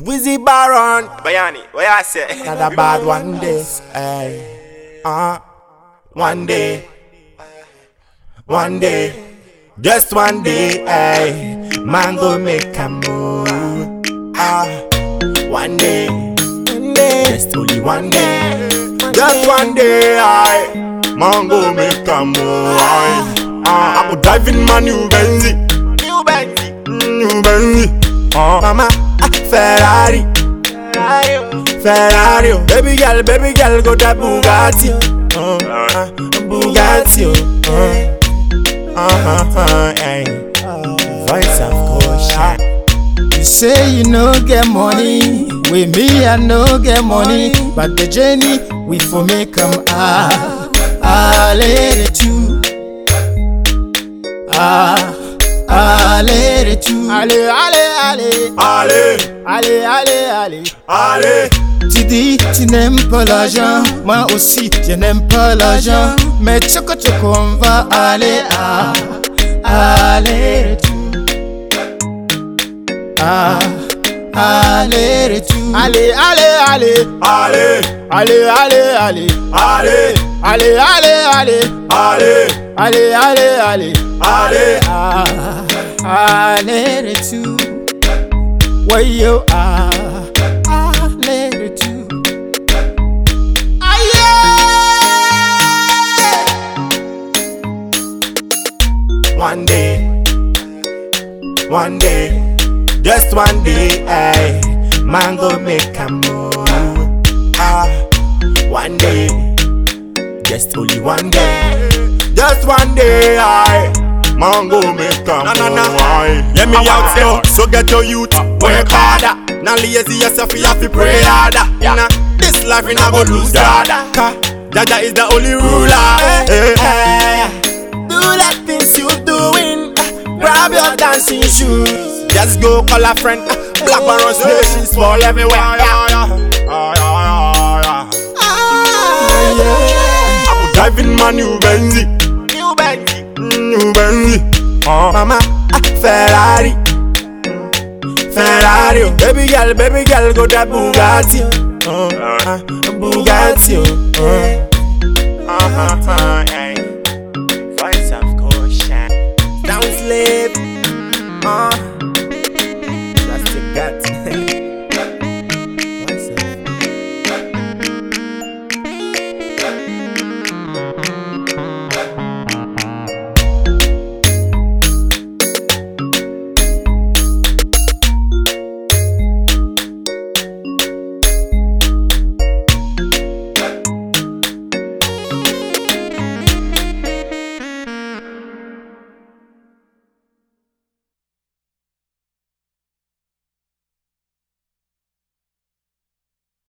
Wizzy Baron, Bayani, what you say? not a bad one day. Hey, uh, one day, one day, just one day. Hey, man go make a move. Ah, one day, one day, just only one day, just one day. I man go make a move. Aye. Ah, I go drive in my new Benz, New Bentley. new Benz. Ah, mama, ah, Ferrari. Ferrari, oh. baby girl, baby girl, go that Bugatti, uh, uh, Bugatti, oh. uh, uh, uh, hey. Voice of course, You say you no get money, with me I no get money, but the journey we for make 'em. Ah ah it too ah ah it too allez allez allez allez, allez allez allez. Allez, Tu dis tu n'aimes pas l'argent, moi aussi je n'aime pas l'argent, mais choco choco on va aller ah aller retour. Ah aller retour. Allez allez allez. Allez, allez allez allez. Allez, allez allez allez. Allez, allez allez allez. Allez, ah aller retour ouais yo ah aller retour one day, one day, just one day, I man go make a move. Ah, one day, just only one day, just one day, I man go make a move. no, no. aye. Let me out there, so get your youth, work harder. Now lazy yourself, you have to pray harder. Nah, this life you go lose harder. Jaja is the only ruler. Hey, hey. Do that things you doing. Grab your dancing shoes. Just go call a friend. Black Baron stations fall everywhere. Yeah. I'm driving my new Benz. Bentley. Benz. Oh, mama, ah, Ferrari. Ferrari. oh. Baby girl, baby girl, go that Bugatti. Oh, uh, Bugatti. Oh, uh, uh, uh,